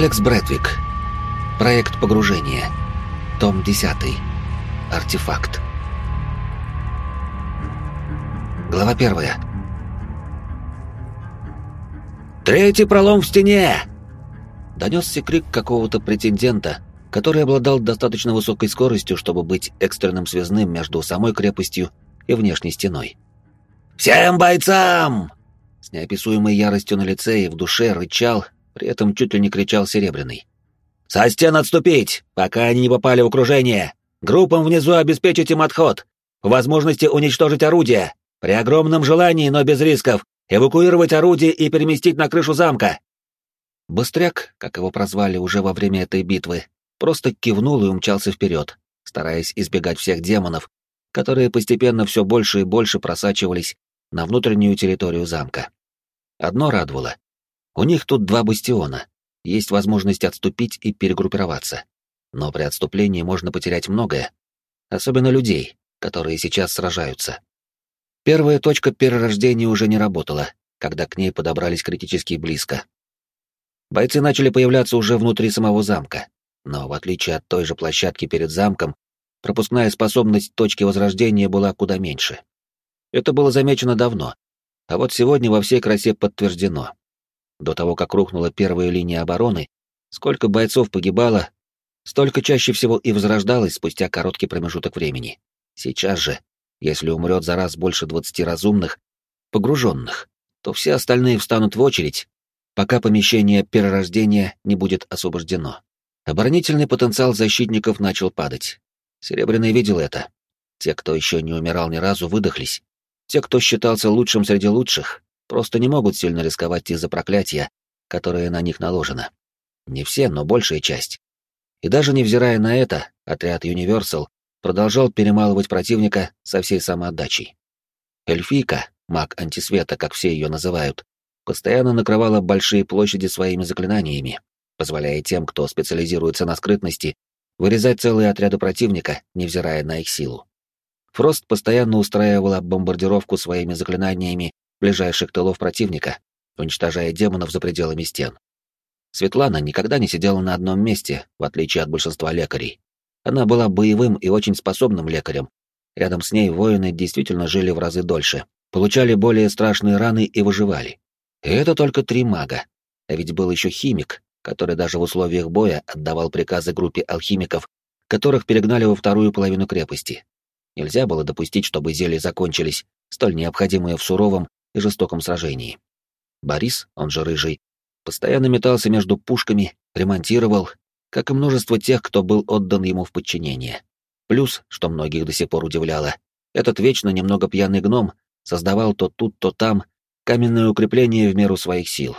Алекс Брэдвик. Проект погружения. Том 10. Артефакт. Глава 1. «Третий пролом в стене!» Донесся крик какого-то претендента, который обладал достаточно высокой скоростью, чтобы быть экстренным связным между самой крепостью и внешней стеной. «Всем бойцам!» С неописуемой яростью на лице и в душе рычал, при этом чуть ли не кричал Серебряный. «Со стен отступить, пока они не попали в окружение! Группам внизу обеспечить им отход! Возможности уничтожить орудие! При огромном желании, но без рисков, эвакуировать орудие и переместить на крышу замка!» Быстряк, как его прозвали уже во время этой битвы, просто кивнул и умчался вперед, стараясь избегать всех демонов, которые постепенно все больше и больше просачивались на внутреннюю территорию замка. Одно радовало. У них тут два бастиона, есть возможность отступить и перегруппироваться. Но при отступлении можно потерять многое, особенно людей, которые сейчас сражаются. Первая точка перерождения уже не работала, когда к ней подобрались критически близко. Бойцы начали появляться уже внутри самого замка, но в отличие от той же площадки перед замком, пропускная способность точки возрождения была куда меньше. Это было замечено давно, а вот сегодня во всей красе подтверждено. До того, как рухнула первая линия обороны, сколько бойцов погибало, столько чаще всего и возрождалось спустя короткий промежуток времени. Сейчас же, если умрет за раз больше двадцати разумных, погруженных, то все остальные встанут в очередь, пока помещение перерождения не будет освобождено. Оборонительный потенциал защитников начал падать. Серебряный видел это. Те, кто еще не умирал ни разу, выдохлись. Те, кто считался лучшим среди лучших, просто не могут сильно рисковать из-за проклятия, которое на них наложено. Не все, но большая часть. И даже невзирая на это, отряд Universal продолжал перемалывать противника со всей самоотдачей. Эльфийка, маг антисвета, как все ее называют, постоянно накрывала большие площади своими заклинаниями, позволяя тем, кто специализируется на скрытности, вырезать целые отряды противника, невзирая на их силу. Фрост постоянно устраивала бомбардировку своими заклинаниями ближайших тылов противника, уничтожая демонов за пределами стен. Светлана никогда не сидела на одном месте, в отличие от большинства лекарей. Она была боевым и очень способным лекарем. Рядом с ней воины действительно жили в разы дольше, получали более страшные раны и выживали. И это только три мага. А ведь был еще химик, который даже в условиях боя отдавал приказы группе алхимиков, которых перегнали во вторую половину крепости. Нельзя было допустить, чтобы зелья закончились, столь необходимые в суровом и жестоком сражении. Борис, он же Рыжий, постоянно метался между пушками, ремонтировал, как и множество тех, кто был отдан ему в подчинение. Плюс, что многих до сих пор удивляло, этот вечно немного пьяный гном создавал то тут, то там каменное укрепление в меру своих сил.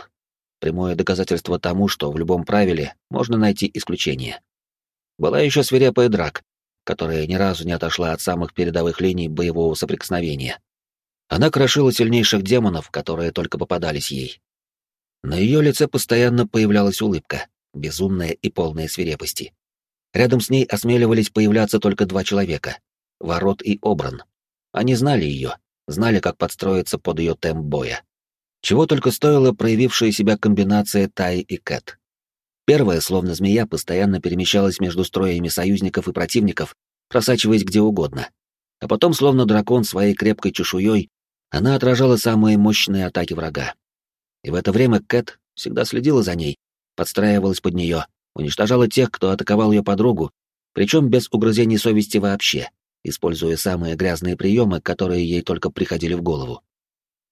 Прямое доказательство тому, что в любом правиле можно найти исключение. Была еще свирепая драк, которая ни разу не отошла от самых передовых линий боевого соприкосновения. Она крошила сильнейших демонов, которые только попадались ей. На ее лице постоянно появлялась улыбка, безумная и полная свирепости. Рядом с ней осмеливались появляться только два человека — Ворот и Обран. Они знали ее, знали, как подстроиться под ее темп боя. Чего только стоила проявившая себя комбинация Тай и Кэт. Первая, словно змея, постоянно перемещалась между строями союзников и противников, просачиваясь где угодно. А потом, словно дракон своей крепкой чешуей, она отражала самые мощные атаки врага. И в это время Кэт всегда следила за ней, подстраивалась под нее, уничтожала тех, кто атаковал ее подругу, причем без угрызений совести вообще, используя самые грязные приемы, которые ей только приходили в голову.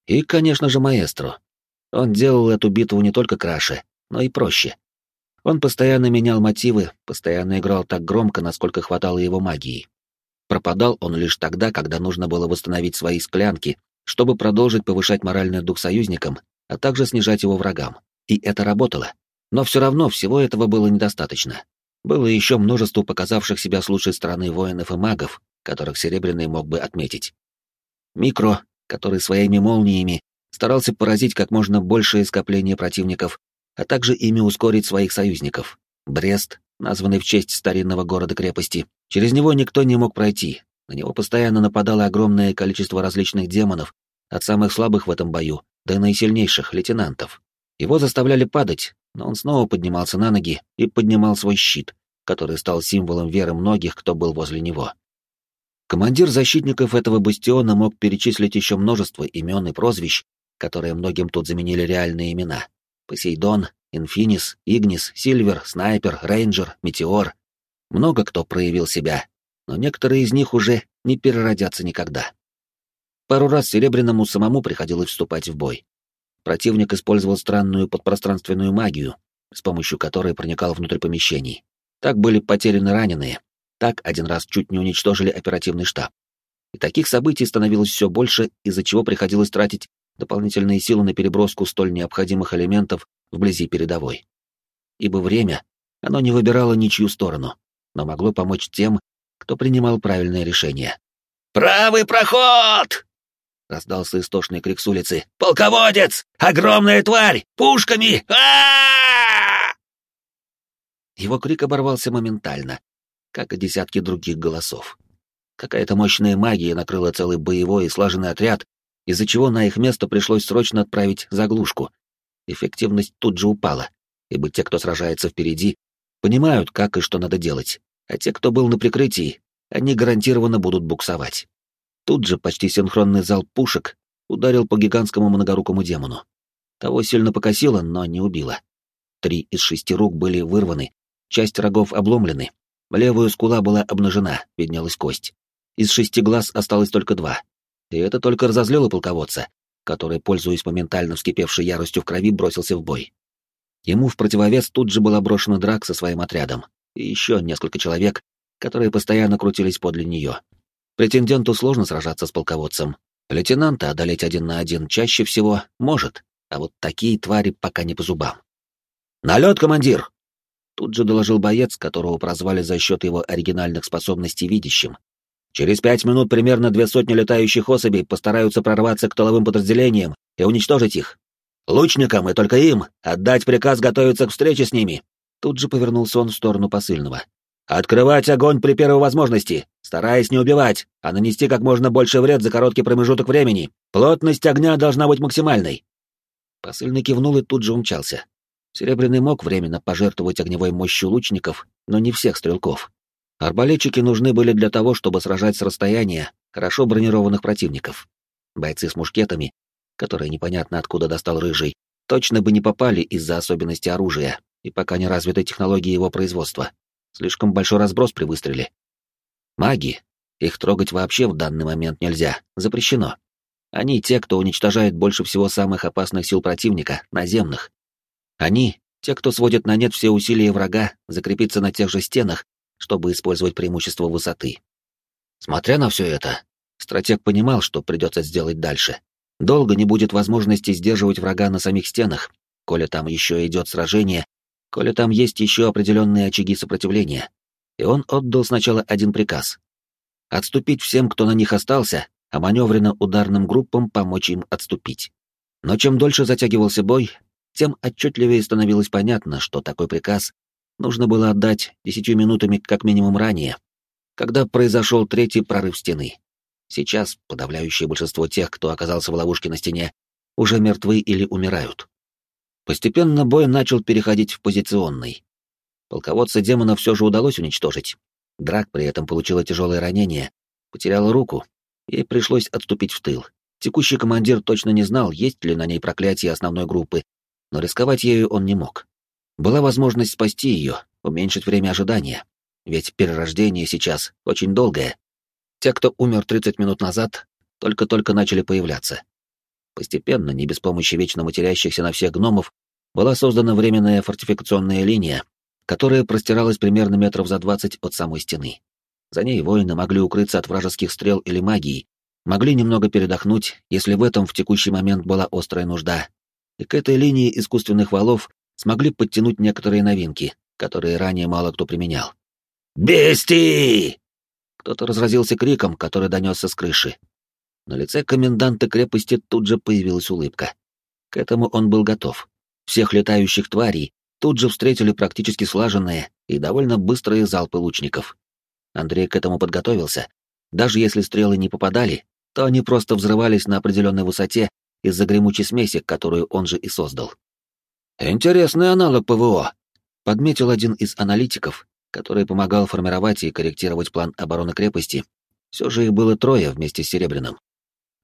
И, конечно же, маэстро. Он делал эту битву не только краше, но и проще. Он постоянно менял мотивы, постоянно играл так громко, насколько хватало его магии. Пропадал он лишь тогда, когда нужно было восстановить свои склянки чтобы продолжить повышать моральный дух союзникам, а также снижать его врагам. И это работало. Но все равно всего этого было недостаточно. Было еще множество показавших себя с лучшей стороны воинов и магов, которых Серебряный мог бы отметить. Микро, который своими молниями старался поразить как можно большее скопление противников, а также ими ускорить своих союзников. Брест, названный в честь старинного города-крепости, через него никто не мог пройти, на него постоянно нападало огромное количество различных демонов, от самых слабых в этом бою до наисильнейших лейтенантов. Его заставляли падать, но он снова поднимался на ноги и поднимал свой щит, который стал символом веры многих, кто был возле него. Командир защитников этого бастиона мог перечислить еще множество имен и прозвищ, которые многим тут заменили реальные имена. Посейдон, Инфинис, Игнис, Сильвер, Снайпер, Рейнджер, Метеор. Много кто проявил себя, но некоторые из них уже не переродятся никогда. Пару раз Серебряному самому приходилось вступать в бой. Противник использовал странную подпространственную магию, с помощью которой проникал внутрь помещений. Так были потеряны раненые, так один раз чуть не уничтожили оперативный штаб. И таких событий становилось все больше, из-за чего приходилось тратить дополнительные силы на переброску столь необходимых элементов вблизи передовой. Ибо время, оно не выбирало ничью сторону, но могло помочь тем, кто принимал правильное решение. «Правый проход!» — раздался истошный крик с улицы. «Полководец! Огромная тварь! Пушками! а Его крик оборвался моментально, как и десятки других голосов. Какая-то мощная магия накрыла целый боевой и слаженный отряд, из-за чего на их место пришлось срочно отправить заглушку. Эффективность тут же упала, ибо те, кто сражается впереди, понимают, как и что надо делать, а те, кто был на прикрытии, они гарантированно будут буксовать. Тут же почти синхронный зал пушек ударил по гигантскому многорукому демону. Того сильно покосило, но не убило. Три из шести рук были вырваны, часть рогов обломлены, левая скула была обнажена, виднелась кость. Из шести глаз осталось только два, и это только разозлило полководца, который, пользуясь моментально вскипевшей яростью в крови, бросился в бой. Ему в противовес тут же была брошена драк со своим отрядом, и еще несколько человек, которые постоянно крутились подле нее. Претенденту сложно сражаться с полководцем. Лейтенанта одолеть один на один чаще всего может, а вот такие твари пока не по зубам. «Налет, командир!» Тут же доложил боец, которого прозвали за счет его оригинальных способностей видящим, Через пять минут примерно две сотни летающих особей постараются прорваться к тыловым подразделениям и уничтожить их. Лучникам и только им отдать приказ готовиться к встрече с ними. Тут же повернулся он в сторону посыльного. Открывать огонь при первой возможности, стараясь не убивать, а нанести как можно больше вред за короткий промежуток времени. Плотность огня должна быть максимальной. Посыльный кивнул и тут же умчался. Серебряный мог временно пожертвовать огневой мощью лучников, но не всех стрелков. Арбалетчики нужны были для того, чтобы сражать с расстояния хорошо бронированных противников. Бойцы с мушкетами, которые непонятно откуда достал Рыжий, точно бы не попали из-за особенностей оружия и пока не развитой технологии его производства. Слишком большой разброс при выстреле. Маги. Их трогать вообще в данный момент нельзя, запрещено. Они те, кто уничтожает больше всего самых опасных сил противника, наземных. Они — те, кто сводит на нет все усилия врага закрепиться на тех же стенах чтобы использовать преимущество высоты. Смотря на все это, стратег понимал, что придется сделать дальше. Долго не будет возможности сдерживать врага на самих стенах, коли там еще идет сражение, коли там есть еще определенные очаги сопротивления. И он отдал сначала один приказ — отступить всем, кто на них остался, а маневренно-ударным группам помочь им отступить. Но чем дольше затягивался бой, тем отчетливее становилось понятно, что такой приказ нужно было отдать десятью минутами как минимум ранее, когда произошел третий прорыв стены. Сейчас подавляющее большинство тех, кто оказался в ловушке на стене, уже мертвы или умирают. Постепенно бой начал переходить в позиционный. Полководца демона все же удалось уничтожить. Драк при этом получила тяжелое ранение, потеряла руку, и пришлось отступить в тыл. Текущий командир точно не знал, есть ли на ней проклятие основной группы, но рисковать ею он не мог. Была возможность спасти ее, уменьшить время ожидания. Ведь перерождение сейчас очень долгое. Те, кто умер 30 минут назад, только-только начали появляться. Постепенно, не без помощи вечно матерящихся на всех гномов, была создана временная фортификационная линия, которая простиралась примерно метров за 20 от самой стены. За ней воины могли укрыться от вражеских стрел или магии, могли немного передохнуть, если в этом в текущий момент была острая нужда. И к этой линии искусственных валов смогли подтянуть некоторые новинки, которые ранее мало кто применял. «Бести!» Кто-то разразился криком, который донесся с крыши. На лице коменданта крепости тут же появилась улыбка. К этому он был готов. Всех летающих тварей тут же встретили практически слаженные и довольно быстрые залпы лучников. Андрей к этому подготовился. Даже если стрелы не попадали, то они просто взрывались на определенной высоте из-за гремучей смеси, которую он же и создал. Интересный аналог ПВО, подметил один из аналитиков, который помогал формировать и корректировать план обороны крепости. Все же их было трое вместе с Серебряным.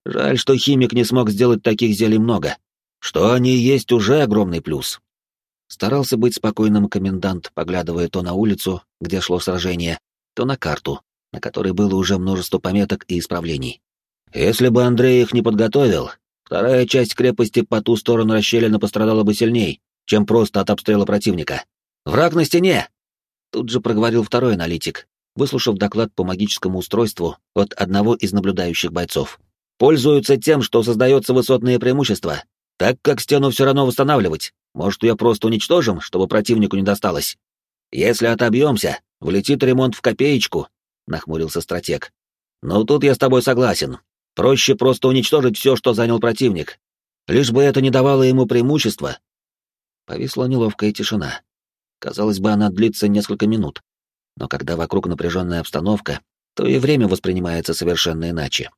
Жаль, что химик не смог сделать таких зелий много. Что они есть уже огромный плюс. Старался быть спокойным комендант, поглядывая то на улицу, где шло сражение, то на карту, на которой было уже множество пометок и исправлений. Если бы Андрей их не подготовил, вторая часть крепости по ту сторону расщелины пострадала бы сильней, чем просто от обстрела противника. «Враг на стене!» Тут же проговорил второй аналитик, выслушав доклад по магическому устройству от одного из наблюдающих бойцов. «Пользуются тем, что создается высотное преимущество, так как стену все равно восстанавливать. Может, ее просто уничтожим, чтобы противнику не досталось? Если отобьемся, влетит ремонт в копеечку, — нахмурился стратег. «Ну, тут я с тобой согласен. Проще просто уничтожить все, что занял противник. Лишь бы это не давало ему преимущества». Повисла неловкая тишина. Казалось бы, она длится несколько минут. Но когда вокруг напряженная обстановка, то и время воспринимается совершенно иначе.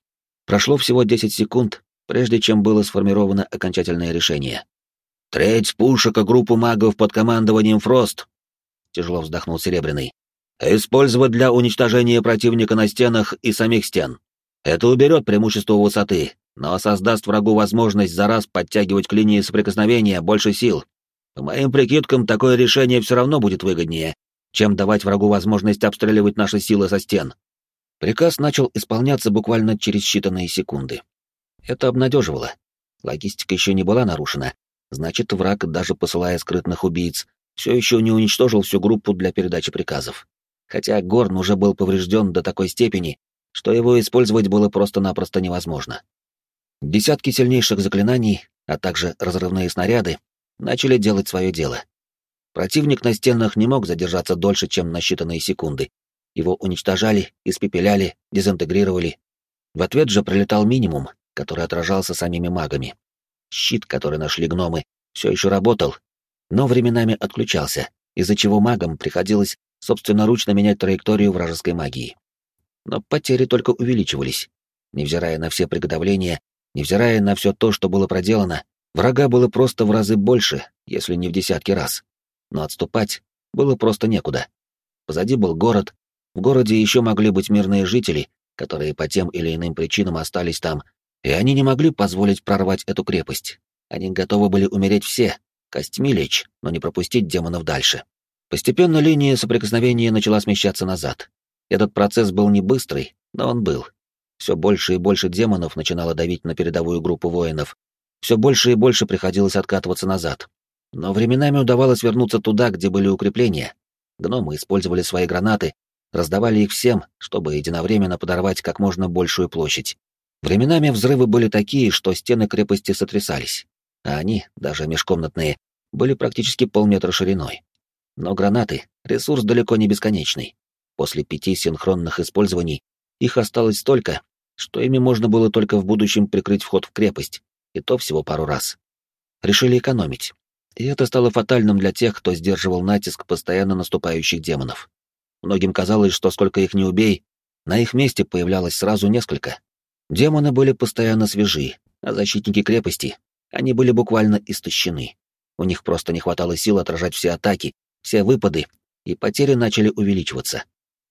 Прошло всего 10 секунд, прежде чем было сформировано окончательное решение. «Треть пушек и группу магов под командованием Фрост», — тяжело вздохнул Серебряный. Использовать для уничтожения противника на стенах и самих стен. Это уберет преимущество высоты, но создаст врагу возможность за раз подтягивать к линии соприкосновения больше сил. По моим прикидкам, такое решение все равно будет выгоднее, чем давать врагу возможность обстреливать наши силы со стен. Приказ начал исполняться буквально через считанные секунды. Это обнадеживало. Логистика еще не была нарушена, значит, враг, даже посылая скрытных убийц, все еще не уничтожил всю группу для передачи приказов хотя Горн уже был поврежден до такой степени, что его использовать было просто-напросто невозможно. Десятки сильнейших заклинаний, а также разрывные снаряды, начали делать свое дело. Противник на стенах не мог задержаться дольше, чем на считанные секунды. Его уничтожали, испепеляли, дезинтегрировали. В ответ же прилетал минимум, который отражался самими магами. Щит, который нашли гномы, все еще работал, но временами отключался, из-за чего магам приходилось собственноручно менять траекторию вражеской магии. Но потери только увеличивались. Невзирая на все приготовления, невзирая на все то, что было проделано, врага было просто в разы больше, если не в десятки раз. Но отступать было просто некуда. Позади был город, в городе еще могли быть мирные жители, которые по тем или иным причинам остались там, и они не могли позволить прорвать эту крепость. Они готовы были умереть все, костьми лечь, но не пропустить демонов дальше. Постепенно линия соприкосновения начала смещаться назад. Этот процесс был не быстрый, но он был. Все больше и больше демонов начинало давить на передовую группу воинов. Все больше и больше приходилось откатываться назад. Но временами удавалось вернуться туда, где были укрепления. Гномы использовали свои гранаты, раздавали их всем, чтобы единовременно подорвать как можно большую площадь. Временами взрывы были такие, что стены крепости сотрясались, а они, даже межкомнатные, были практически полметра шириной. Но гранаты — ресурс далеко не бесконечный. После пяти синхронных использований их осталось столько, что ими можно было только в будущем прикрыть вход в крепость, и то всего пару раз. Решили экономить. И это стало фатальным для тех, кто сдерживал натиск постоянно наступающих демонов. Многим казалось, что сколько их не убей, на их месте появлялось сразу несколько. Демоны были постоянно свежи, а защитники крепости, они были буквально истощены. У них просто не хватало сил отражать все атаки, все выпады, и потери начали увеличиваться.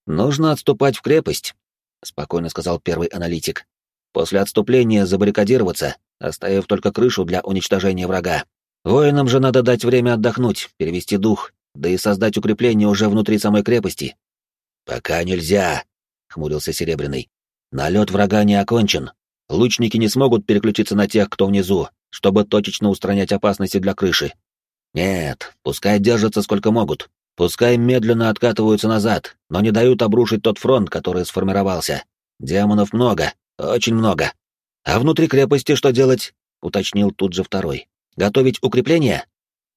«Нужно отступать в крепость», — спокойно сказал первый аналитик. «После отступления забаррикадироваться, оставив только крышу для уничтожения врага. Воинам же надо дать время отдохнуть, перевести дух, да и создать укрепление уже внутри самой крепости». «Пока нельзя», — хмурился Серебряный. «Налет врага не окончен. Лучники не смогут переключиться на тех, кто внизу, чтобы точечно устранять опасности для крыши. Нет, пускай держатся сколько могут. Пускай медленно откатываются назад, но не дают обрушить тот фронт, который сформировался. Демонов много, очень много. А внутри крепости что делать? Уточнил тут же второй. Готовить укрепления?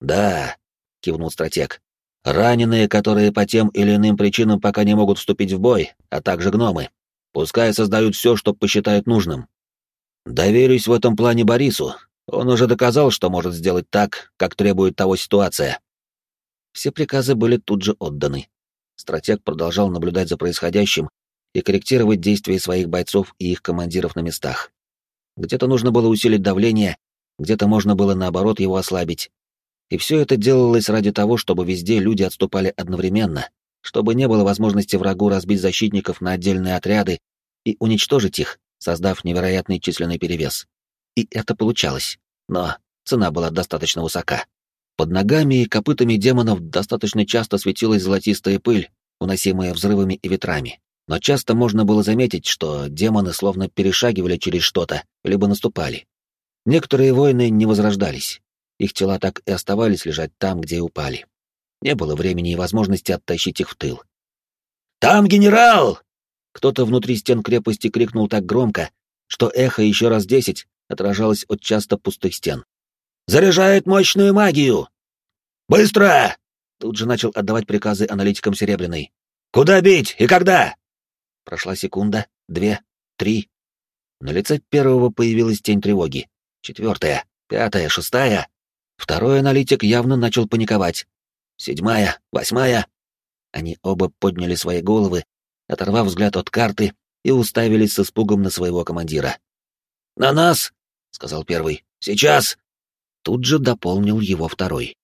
Да, кивнул стратег. Раненые, которые по тем или иным причинам пока не могут вступить в бой, а также гномы. Пускай создают все, что посчитают нужным. Доверюсь в этом плане Борису, он уже доказал, что может сделать так, как требует того ситуация. Все приказы были тут же отданы. Стратег продолжал наблюдать за происходящим и корректировать действия своих бойцов и их командиров на местах. Где-то нужно было усилить давление, где-то можно было, наоборот, его ослабить. И все это делалось ради того, чтобы везде люди отступали одновременно, чтобы не было возможности врагу разбить защитников на отдельные отряды и уничтожить их, создав невероятный численный перевес. И это получалось, но цена была достаточно высока. Под ногами и копытами демонов достаточно часто светилась золотистая пыль, уносимая взрывами и ветрами. Но часто можно было заметить, что демоны словно перешагивали через что-то, либо наступали. Некоторые воины не возрождались. Их тела так и оставались лежать там, где и упали. Не было времени и возможности оттащить их в тыл. «Там генерал!» Кто-то внутри стен крепости крикнул так громко, что эхо еще раз десять отражалось от часто пустых стен. «Заряжает мощную магию!» «Быстро!» Тут же начал отдавать приказы аналитикам Серебряной. «Куда бить и когда?» Прошла секунда, две, три. На лице первого появилась тень тревоги. Четвертая, пятая, шестая. Второй аналитик явно начал паниковать. Седьмая, восьмая. Они оба подняли свои головы, оторвав взгляд от карты, и уставились с испугом на своего командира. «На нас!» — сказал первый. «Сейчас!» Тут же дополнил его второй.